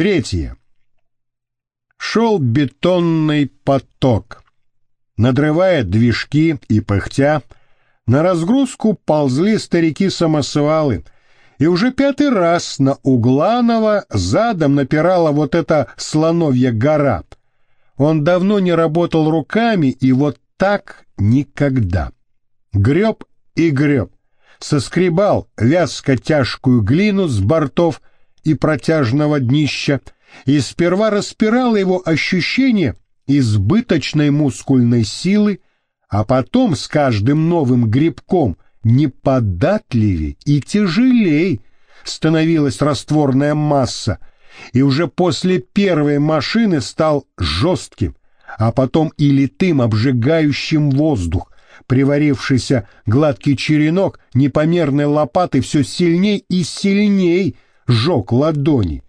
Третье. Шел бетонный поток. Надрывая движки и пыхтя, на разгрузку ползли старики-самосвалы, и уже пятый раз на Угланова задом напирала вот эта слоновья гора. Он давно не работал руками, и вот так никогда. Греб и греб, соскребал вязко тяжкую глину с бортов и протяжного днища, и сперва распирало его ощущение избыточной мускульной силы, а потом с каждым новым грибком неподатливее и тяжелей становилась растворная масса, и уже после первой машины стал жестким, а потом и литым обжигающим воздух, приварившийся гладкий черенок непомерной лопаты все сильней и сильней жег ладони.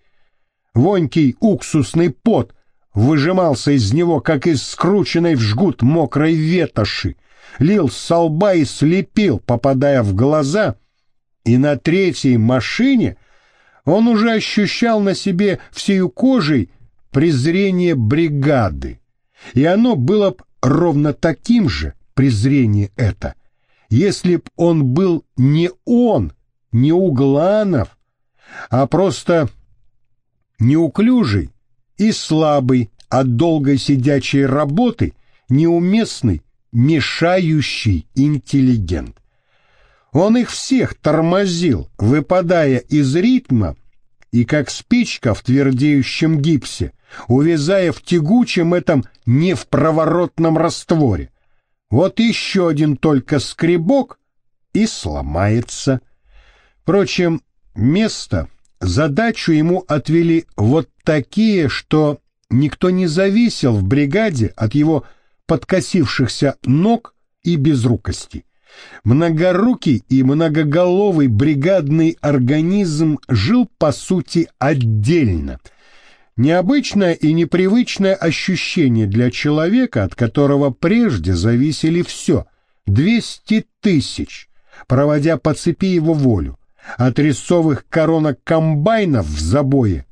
Вонький уксусный пот выжимался из него, как из скрученной в жгут мокрой ветоши, лил с лба и слепил, попадая в глаза, и на третьей машине он уже ощущал на себе всею кожей презрение бригады, и оно было б ровно таким же, презрение это, если б он был не он, не Угланов, а просто неуклюжий, и слабый от долгой сидячей работы, неуместный, мешающий интеллигент. Он их всех тормозил, выпадая из ритма, и как спичка в твердеющем гипсе, увязая в тягучем этом не в проворотном растворе. Вот еще один только скребок и сломается. Впрочем, место — Задачу ему отвели вот такие, что никто не зависел в бригаде от его подкосившихся ног и безрукости. Многорукий и многоголовый бригадный организм жил, по сути, отдельно. Необычное и непривычное ощущение для человека, от которого прежде зависели все — двести тысяч, проводя по цепи его волю от рисовых коронок комбайнов в забое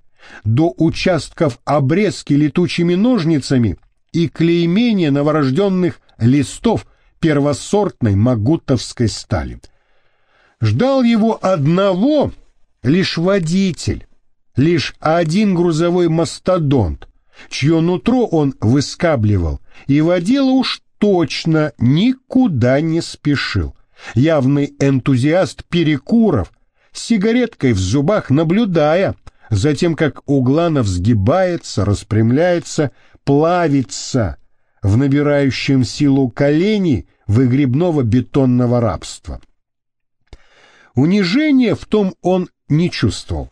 до участков обрезки летучими ножницами и клеймения новорожденных листов первосортной магутовской стали. Ждал его одного лишь водитель, лишь один грузовой мастодонт, чье нутро он выскабливал, и водила уж точно никуда не спешил. Явный энтузиаст перекуров, с сигареткой в зубах, наблюдая за тем, как Угланов сгибается, распрямляется, плавится в набирающем силу колени выгребного бетонного рабства. Унижения в том он не чувствовал.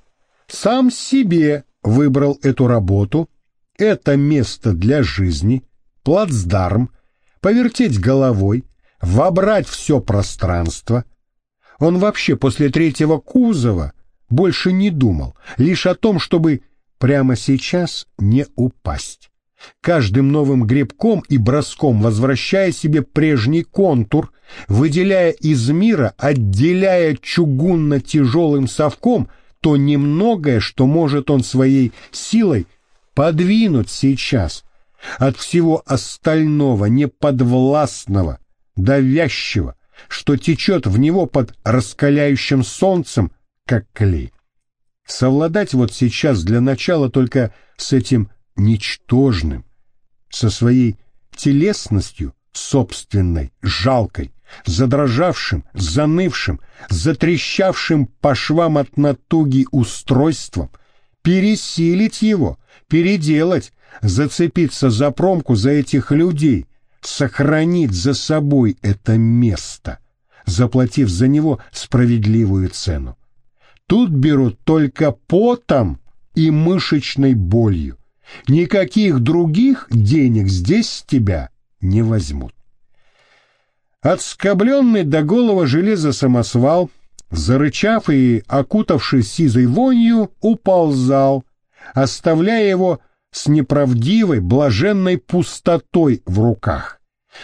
Сам себе выбрал эту работу, это место для жизни, плацдарм, повертеть головой, вобрать все пространство — он вообще после третьего кузова больше не думал, лишь о том, чтобы прямо сейчас не упасть. Каждым новым гребком и броском возвращая себе прежний контур, выделяя из мира, отделяя чугунно-тяжелым совком то немногое, что может он своей силой подвинуть сейчас от всего остального неподвластного, давящего, что течет в него под раскаляющим солнцем, как клей. Совладать вот сейчас для начала только с этим ничтожным, со своей телесностью собственной, жалкой, задрожавшим, занывшим, затрещавшим по швам от натуги устройством, пересилить его, переделать, зацепиться за промку за этих людей, сохранить за собой это место, заплатив за него справедливую цену. Тут берут только потом и мышечной болью. Никаких других денег здесь с тебя не возьмут. Отскобленный до голого железа самосвал, зарычав и окутавшись сизой вонью, уползал, оставляя его с неправдивой, блаженной пустотой в руках,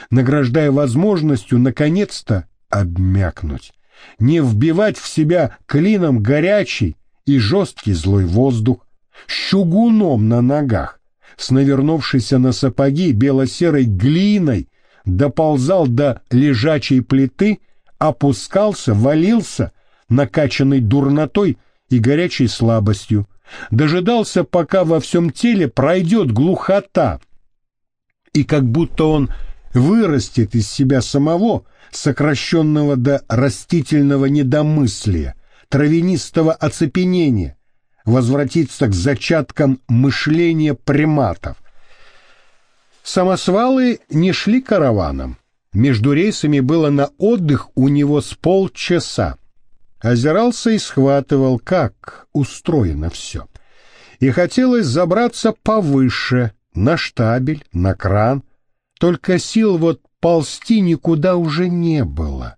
награждая возможностью наконец-то обмякнуть, не вбивать в себя клином горячий и жесткий злой воздух, с чугуном на ногах, с навернувшейся на сапоги бело-серой глиной, доползал до лежачей плиты, опускался, валился, накачанный дурнотой и горячей слабостью, дожидался, пока во всем теле пройдет глухота, и как будто он вырастет из себя самого, сокращенного до растительного недомыслия, травянистого оцепенения, возвратиться к зачаткам мышления приматов. Самосвалы не шли караваном. Между рейсами было на отдых у него с полчаса. Озирался и схватывал, как устроено все. И хотелось забраться повыше, на штабель, на кран. Только сил вот ползти никуда уже не было.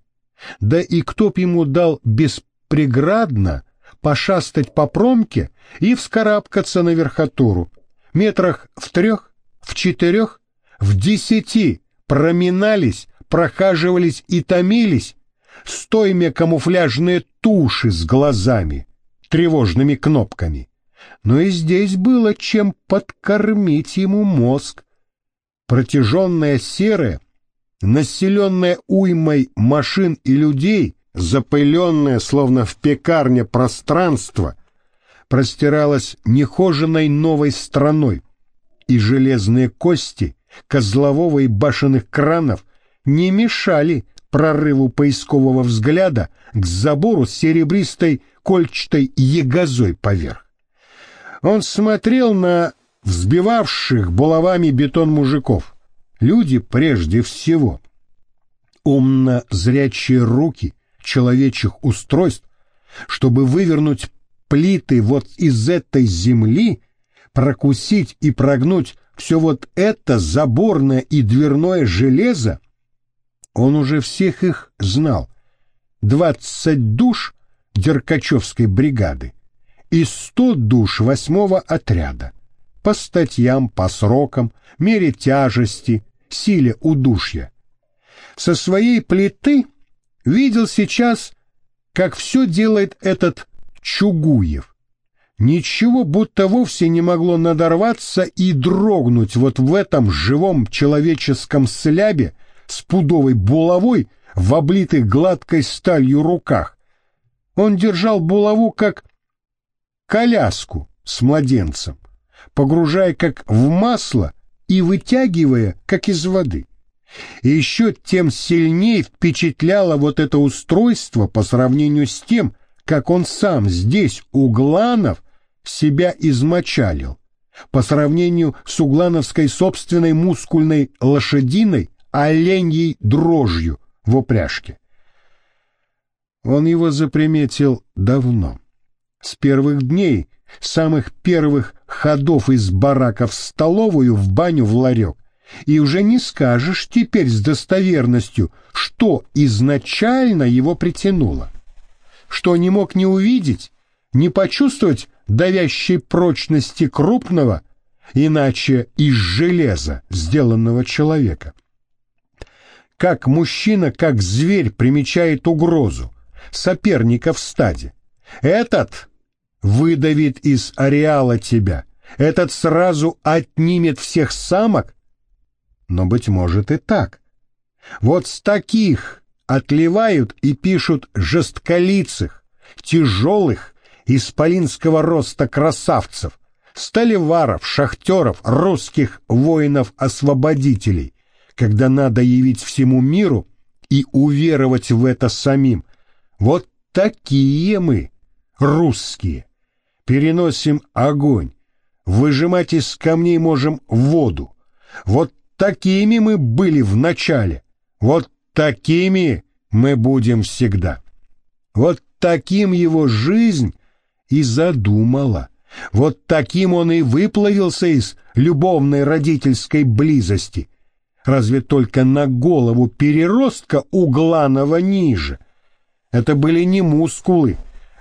Да и кто б ему дал беспреградно пошастать по промке и вскарабкаться на верхотуру. Метрах в трех, в четырех, в десяти проминались, прохаживались и томились, стойме камуфляжные туши с глазами, тревожными кнопками. Но и здесь было чем подкормить ему мозг. Протяженная серая, населенная уймой машин и людей, запыленное, словно в пекарне пространство, простиралось нехоженной новой страной, и железные кости козлового и башенных кранов не мешали прорыву поискового взгляда к забору с серебристой кольчатой ягозой поверх. Он смотрел на взбивавших булавами бетон мужиков. Люди прежде всего. Умно зрячие руки — человечьих устройств, чтобы вывернуть плиты вот из этой земли, прокусить и прогнуть все вот это заборное и дверное железо, он уже всех их знал. Двадцать душ Деркачевской бригады и сто душ восьмого отряда. По статьям, по срокам, мере тяжести, силе удушья. Со своей плиты видел сейчас, как все делает этот Чугуев. Ничего будто вовсе не могло надорваться и дрогнуть вот в этом живом человеческом слябе с пудовой булавой в облитых гладкой сталью руках. Он держал булаву как коляску с младенцем, погружая как в масло и вытягивая как из воды. И еще тем сильнее впечатляло вот это устройство по сравнению с тем, как он сам здесь, у Гланов, себя измочалил. По сравнению с углановской собственной мускульной лошадиной оленьей дрожью в упряжке. Он его заприметил давно. С первых дней, самых первых ходов из барака в столовую, в баню, в ларек, и уже не скажешь теперь с достоверностью, что изначально его притянуло, что не мог не увидеть, не почувствовать давящей прочности крупного, иначе из железа сделанного человека. Как мужчина, как зверь примечает угрозу, соперника в стаде. Этот выдавит из ареала тебя, этот сразу отнимет всех самок, но, быть может, и так. Вот с таких отливают и пишут жестколицых, тяжелых, исполинского роста красавцев, столеваров, шахтеров, русских воинов-освободителей, когда надо явить всему миру и уверовать в это самим. Вот такие мы, русские. Переносим огонь, выжимать из камней можем воду. Вот такими мы были в начале, вот такими мы будем всегда. Вот таким его жизнь и задумала. Вот таким он и выплавился из любовной родительской близости. Разве только на голову переростка угланого ниже. Это были не мускулы,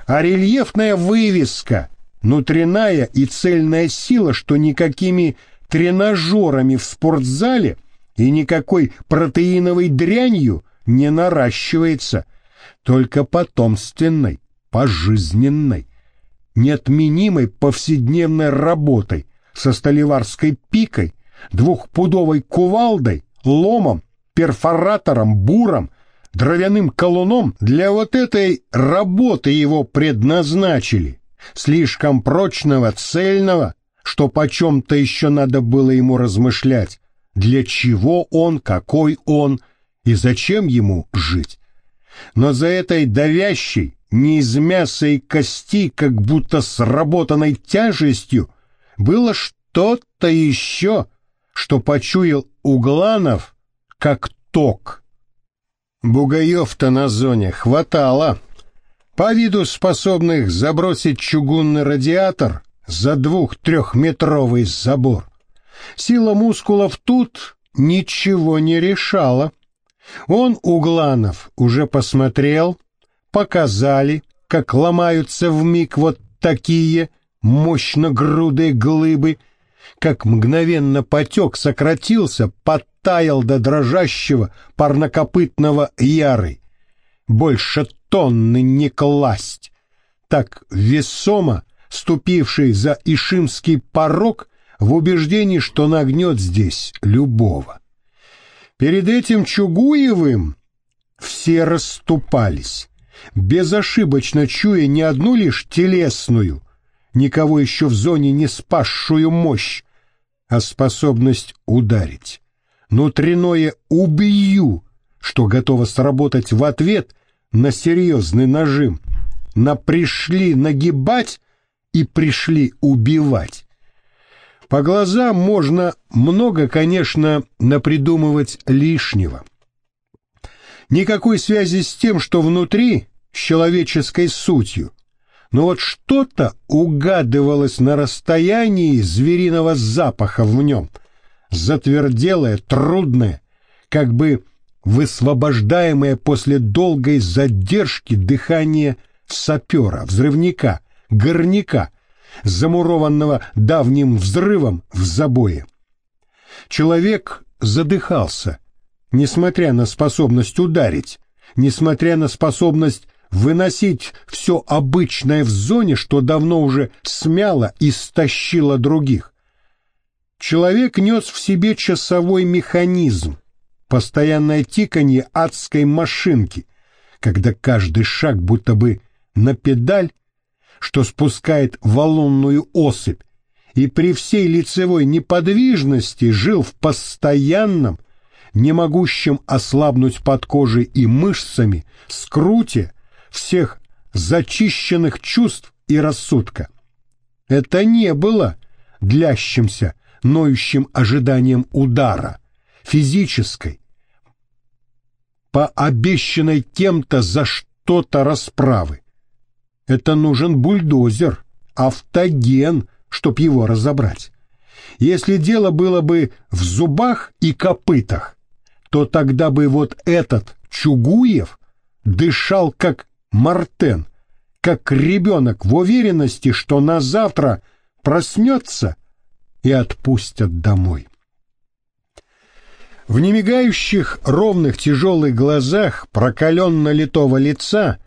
а рельефная вывеска, внутренняя и цельная сила, что никакими тренажерами в спортзале и никакой протеиновой дрянью не наращивается, только потомственной, пожизненной. неотменимой повседневной работой со столеварской пикой, двухпудовой кувалдой, ломом, перфоратором, буром, дровяным колуном для вот этой работы его предназначили, слишком прочного, цельного, что почем-то еще надо было ему размышлять, для чего он, какой он и зачем ему жить. Но за этой давящей, не из мяса и кости, как будто сработанной тяжестью, было что-то еще, что почуял Угланов, как ток. Бугаев-то на зоне хватало. По виду способных забросить чугунный радиатор за двух-трехметровый забор. Сила мускулов тут ничего не решала. Он, Угланов, уже посмотрел, показали, как ломаются в миг вот такие мощно грудые глыбы, как мгновенно потек сократился, подтаял до дрожащего парнокопытного яры. Больше тонны не класть. Так весомо, ступивший за Ишимский порог, в убеждении, что нагнет здесь любого. Перед этим Чугуевым все расступались, безошибочно чуя не одну лишь телесную, никого еще в зоне не спасшую мощь, а способность ударить. Внутреннее «убью», что готово сработать в ответ на серьезный нажим, на «пришли нагибать» и «пришли убивать». По глазам можно много, конечно, напридумывать лишнего. Никакой связи с тем, что внутри, с человеческой сутью. Но вот что-то угадывалось на расстоянии звериного запаха в нем. Затверделое, трудное, как бы высвобождаемое после долгой задержки дыхание сапера, взрывника, горняка, замурованного давним взрывом в забое. Человек задыхался, несмотря на способность ударить, несмотря на способность выносить все обычное в зоне, что давно уже смяло и стащило других. Человек нес в себе часовой механизм, постоянное тиканье адской машинки, когда каждый шаг будто бы на педаль что спускает валунную осыпь, и при всей лицевой неподвижности жил в постоянном, не могущем ослабнуть под кожей и мышцами, скруте всех зачищенных чувств и рассудка. Это не было длящимся, ноющим ожиданием удара, физической, по обещанной кем-то за что-то расправы. Это нужен бульдозер, автоген, чтоб его разобрать. Если дело было бы в зубах и копытах, то тогда бы вот этот Чугуев дышал как Мартен, как ребенок в уверенности, что на завтра проснется и отпустят домой. В немигающих ровных тяжелых глазах прокаленно литого лица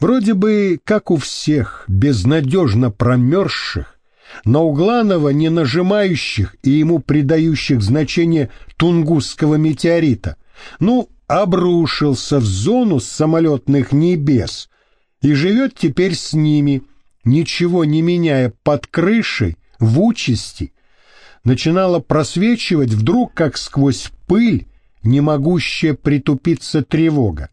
Вроде бы, как у всех, безнадежно промерзших, но Угланова не нажимающих и ему придающих значение Тунгусского метеорита. Ну, обрушился в зону самолетных небес и живет теперь с ними, ничего не меняя под крышей, в участи. Начинала просвечивать вдруг, как сквозь пыль, не могущая притупиться тревога.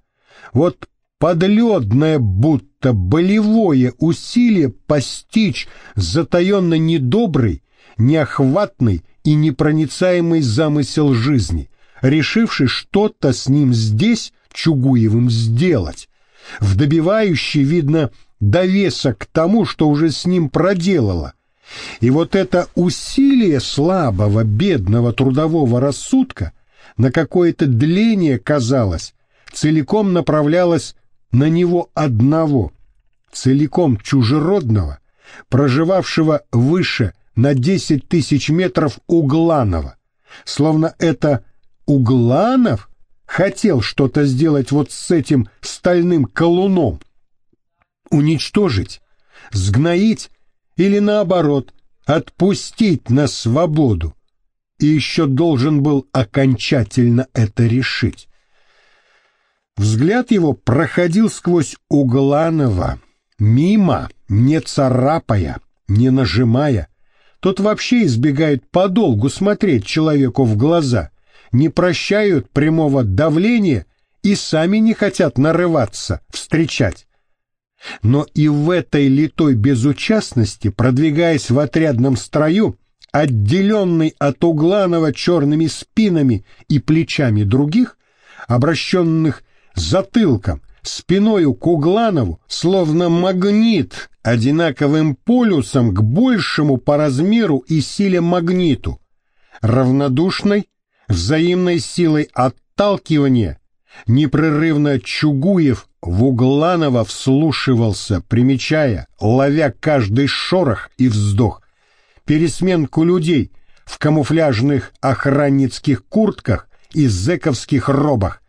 Вот подледное будто болевое усилие постичь затаенно недобрый, неохватный и непроницаемый замысел жизни, решивший что-то с ним здесь, Чугуевым, сделать, в добивающий, видно, довесок к тому, что уже с ним проделала. И вот это усилие слабого, бедного трудового рассудка на какое-то дление, казалось, целиком направлялось на него одного, целиком чужеродного, проживавшего выше на десять тысяч метров Угланова, словно это Угланов хотел что-то сделать вот с этим стальным колуном, уничтожить, сгноить или наоборот, отпустить на свободу. И еще должен был окончательно это решить. Взгляд его проходил сквозь Угланова, мимо, не царапая, не нажимая. Тот вообще избегает подолгу смотреть человеку в глаза, не прощают прямого давления и сами не хотят нарываться, встречать. Но и в этой литой безучастности, продвигаясь в отрядном строю, отделенный от Угланова черными спинами и плечами других, обращенных затылком, спиною к Угланову, словно магнит, одинаковым полюсом к большему по размеру и силе магниту, равнодушной, взаимной силой отталкивания, непрерывно Чугуев в Угланова вслушивался, примечая, ловя каждый шорох и вздох, пересменку людей в камуфляжных охранницких куртках и зэковских робах,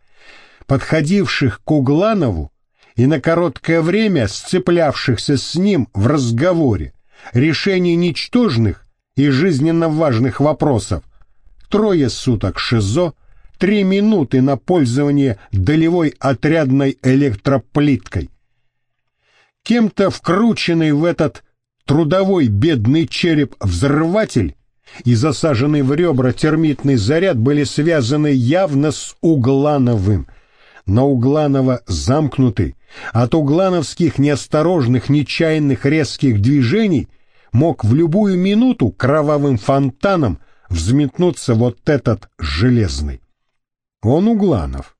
подходивших к Угланову и на короткое время сцеплявшихся с ним в разговоре, решение ничтожных и жизненно важных вопросов, трое суток ШИЗО, три минуты на пользование долевой отрядной электроплиткой. Кем-то вкрученный в этот трудовой бедный череп взрыватель и засаженный в ребра термитный заряд были связаны явно с Углановым – на Угланова замкнутый, от углановских неосторожных, нечаянных резких движений мог в любую минуту кровавым фонтаном взметнуться вот этот железный. Он Угланов.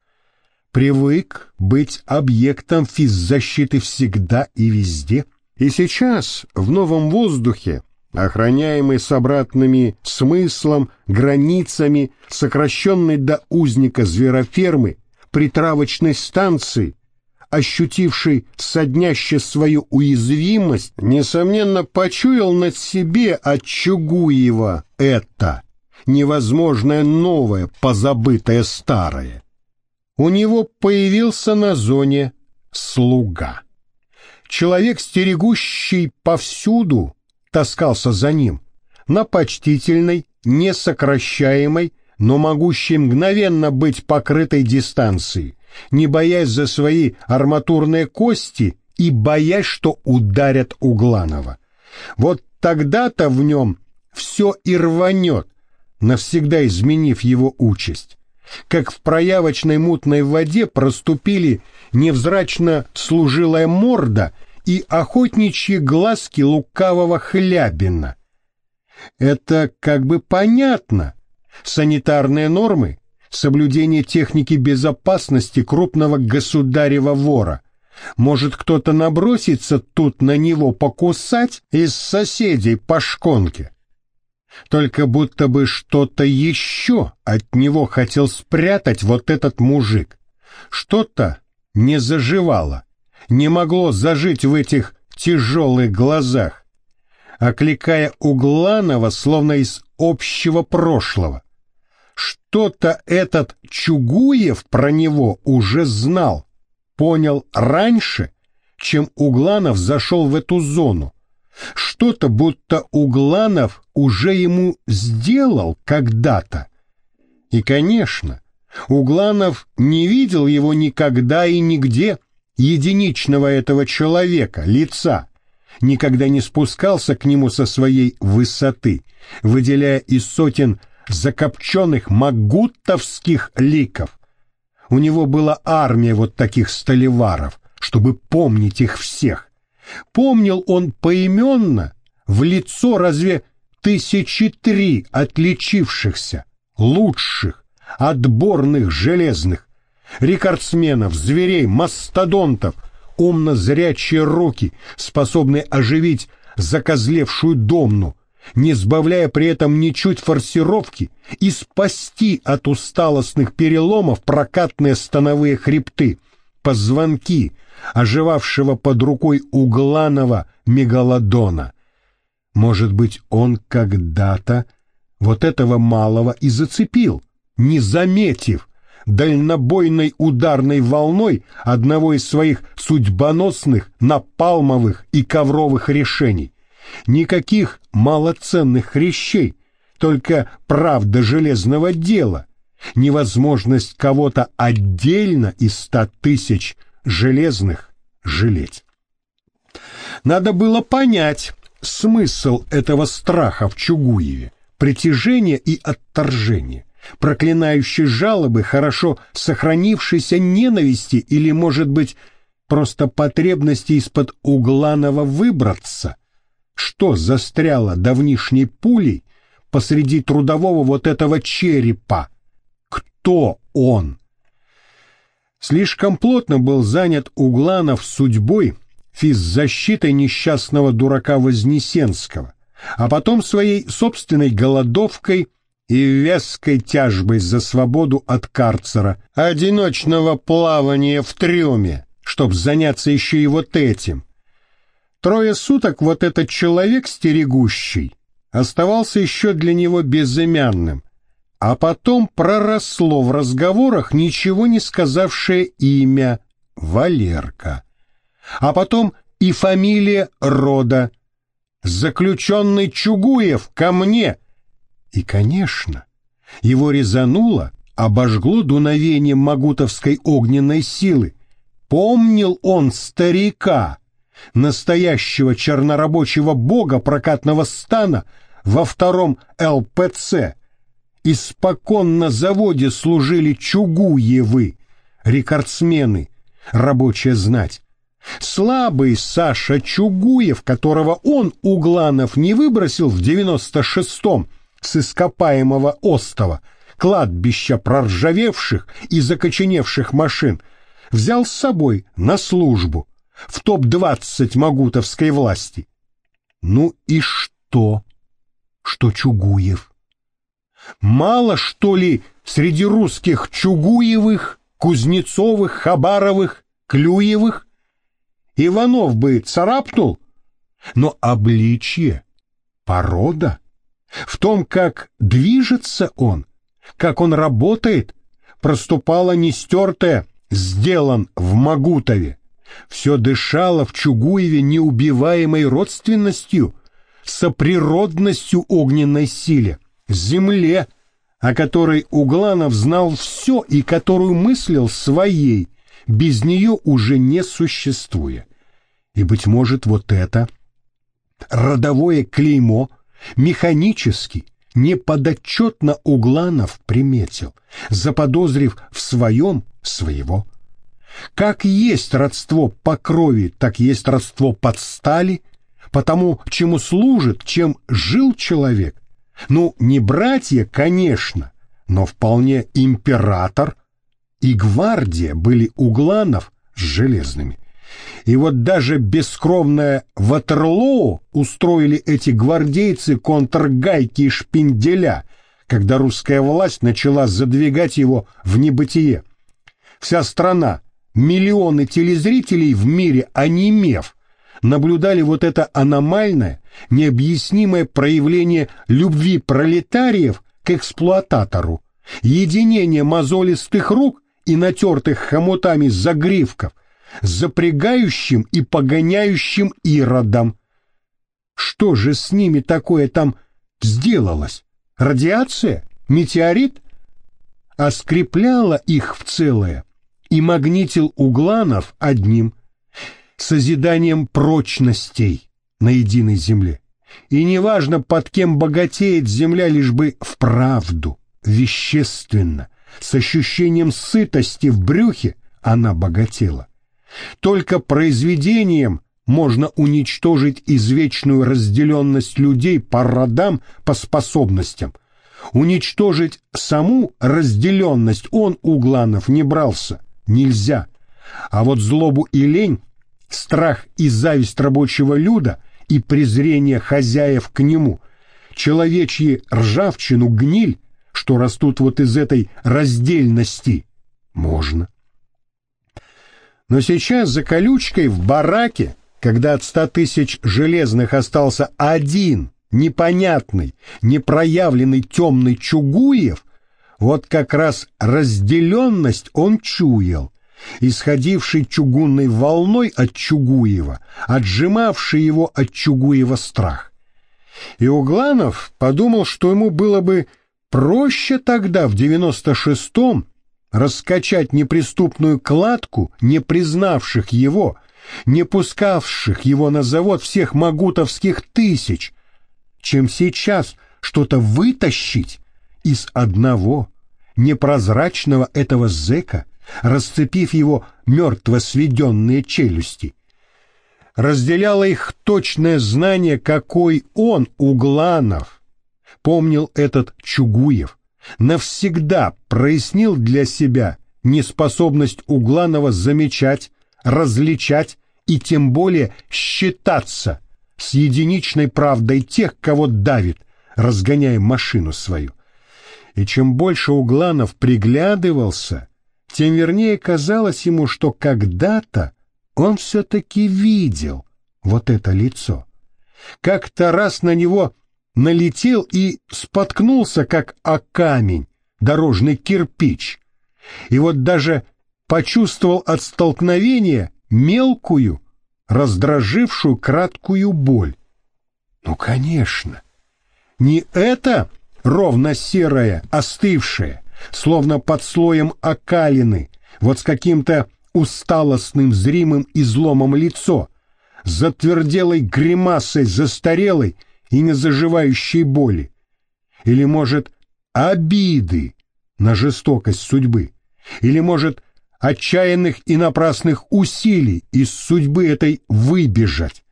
Привык быть объектом физзащиты всегда и везде. И сейчас, в новом воздухе, охраняемый с обратными смыслом, границами, сокращенный до узника зверофермы, притравочной станции, ощутивший содняще свою уязвимость, несомненно почуял над себе от Чугуева это, невозможное новое, позабытое старое. У него появился на зоне слуга. Человек, стерегущий повсюду, таскался за ним, на почтительной, несокращаемой, но могущей мгновенно быть покрытой дистанцией, не боясь за свои арматурные кости и боясь, что ударят Угланова. Вот тогда-то в нем все и рванет, навсегда изменив его участь. Как в проявочной мутной воде проступили невзрачно служилая морда и охотничьи глазки лукавого хлябина. Это как бы понятно, санитарные нормы, соблюдение техники безопасности крупного государева вора. Может, кто-то набросится тут на него покусать из соседей по шконке? Только будто бы что-то еще от него хотел спрятать вот этот мужик. Что-то не заживало, не могло зажить в этих тяжелых глазах, окликая Угланова словно из общего прошлого. Что-то этот Чугуев про него уже знал, понял раньше, чем Угланов зашел в эту зону. Что-то будто Угланов уже ему сделал когда-то. И, конечно, Угланов не видел его никогда и нигде, единичного этого человека, лица, никогда не спускался к нему со своей высоты, выделяя из сотен закопченных магутовских ликов. У него была армия вот таких столеваров, чтобы помнить их всех. Помнил он поименно, в лицо разве тысячи три отличившихся, лучших, отборных железных, рекордсменов, зверей, мастодонтов, умно-зрячие руки, способные оживить закозлевшую домну, не сбавляя при этом ничуть форсировки и спасти от усталостных переломов прокатные становые хребты, позвонки, оживавшего под рукой угланого мегалодона. Может быть, он когда-то вот этого малого и зацепил, не заметив, дальнобойной ударной волной одного из своих судьбоносных напалмовых и ковровых решений Никаких малоценных хрящей, только правда железного дела, невозможность кого-то отдельно из ста тысяч железных жалеть. Надо было понять смысл этого страха в Чугуеве, притяжение и отторжение, проклинающей жалобы хорошо сохранившейся ненависти или, может быть, просто потребности из-под Угланова выбраться, что застряло давнишней пулей посреди трудового вот этого черепа. Кто он? Слишком плотно был занят Угланов судьбой, физзащитой несчастного дурака Вознесенского, а потом своей собственной голодовкой и веской тяжбой за свободу от карцера, одиночного плавания в трюме, чтоб заняться еще и вот этим. Трое суток вот этот человек стерегущий оставался еще для него безымянным, а потом проросло в разговорах ничего не сказавшее имя Валерка. А потом и фамилия рода. Заключенный Чугуев ко мне. И, конечно, его резануло, обожгло дуновением магутовской огненной силы. Помнил он старика, настоящего чернорабочего бога прокатного стана во втором ЛПЦ. Испокон на заводе служили Чугуевы, рекордсмены, рабочая знать. Слабый Саша Чугуев, которого он, Угланов, не выбросил в девяносто шестом с ископаемого остова, кладбища проржавевших и закоченевших машин, взял с собой на службу в топ-20 магутовской власти. Ну и что? Что Чугуев? Мало, что ли, среди русских Чугуевых, Кузнецовых, Хабаровых, Клюевых? Иванов бы царапнул, но обличье, порода, в том, как движется он, как он работает, проступала нестертая, сделан в Магутове. Все дышало в Чугуеве неубиваемой родственностью, соприродностью огненной силе, земле, о которой Угланов знал все и которую мыслил своей, без нее уже не существуя. И, быть может, вот это родовое клеймо механически, неподотчетно Угланов приметил, заподозрив в своем своего. Как есть родство по крови, так есть родство под стали, потому чему служит, чем жил человек. Ну, не братья, конечно, но вполне император и гвардия были угланов с железными. И вот даже бескровное Ватерлоу устроили эти гвардейцы контргайки и шпинделя, когда русская власть начала задвигать его в небытие. Вся страна, миллионы телезрителей в мире, онемев, наблюдали вот это аномальное, необъяснимое проявление любви пролетариев к эксплуататору, единение мозолистых рук и натертых хомутами загривков, запрягающим и погоняющим иродом. Что же с ними такое там сделалось? Радиация? Метеорит? А скрепляла их в целое и магнитил угланов одним созиданием прочностей на единой земле. И неважно, под кем богатеет земля, лишь бы вправду, вещественно, с ощущением сытости в брюхе она богатела. Только произведением можно уничтожить извечную разделенность людей по родам, по способностям. Уничтожить саму разделенность он, Угланов, не брался. Нельзя. А вот злобу и лень, страх и зависть рабочего люда и презрение хозяев к нему, человечьи ржавчину, гниль, что растут вот из этой раздельности, можно. Но сейчас за колючкой в бараке, когда от ста тысяч железных остался один непонятный, непроявленный темный Чугуев, вот как раз разделенность он чуял, исходивший чугунной волной от Чугуева, отжимавший его от Чугуева страх. И Угланов подумал, что ему было бы проще тогда, в девяносто шестом, раскачать неприступную кладку, не признавших его, не пускавших его на завод всех магутовских тысяч, чем сейчас что-то вытащить из одного непрозрачного этого зэка, расцепив его мертво сведенные челюсти. Разделяло их точное знание, какой он, Угланов, помнил этот Чугуев, навсегда прояснил для себя неспособность Угланова замечать, различать и тем более считаться с единичной правдой тех, кого давит, разгоняя машину свою. И чем больше Угланов приглядывался, тем вернее казалось ему, что когда-то он все-таки видел вот это лицо. Как-то раз на него налетел и споткнулся, как о камень, дорожный кирпич. И вот даже почувствовал от столкновения мелкую, раздражившую краткую боль. Ну, конечно, не это ровно серое, остывшее, словно под слоем окалины, вот с каким-то усталостным зримым изломом лицо, затверделой гримасой застарелой и незаживающей боли. Или, может, обиды на жестокость судьбы. Или, может, отчаянных и напрасных усилий из судьбы этой выбежать.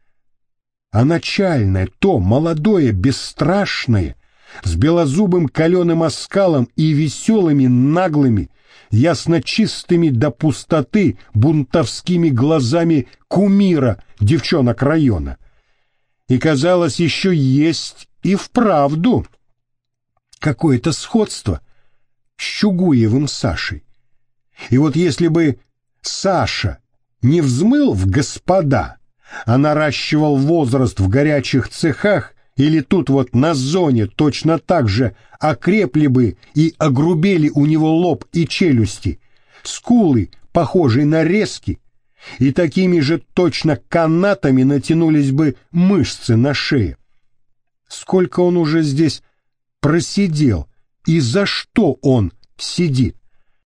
А начальное, то молодое, бесстрашное, с белозубым каленым оскалом и веселыми, наглыми, ясно чистыми до пустоты бунтовскими глазами кумира девчонок района. И, казалось, еще есть и вправду какое-то сходство с Чугуевым Сашей. И вот если бы Саша не взмыл в господа, а наращивал возраст в горячих цехах или тут вот на зоне точно так же окрепли бы и огрубели у него лоб и челюсти, скулы, похожие на резки, и такими же точно канатами натянулись бы мышцы на шее. Сколько он уже здесь просидел и за что он сидит?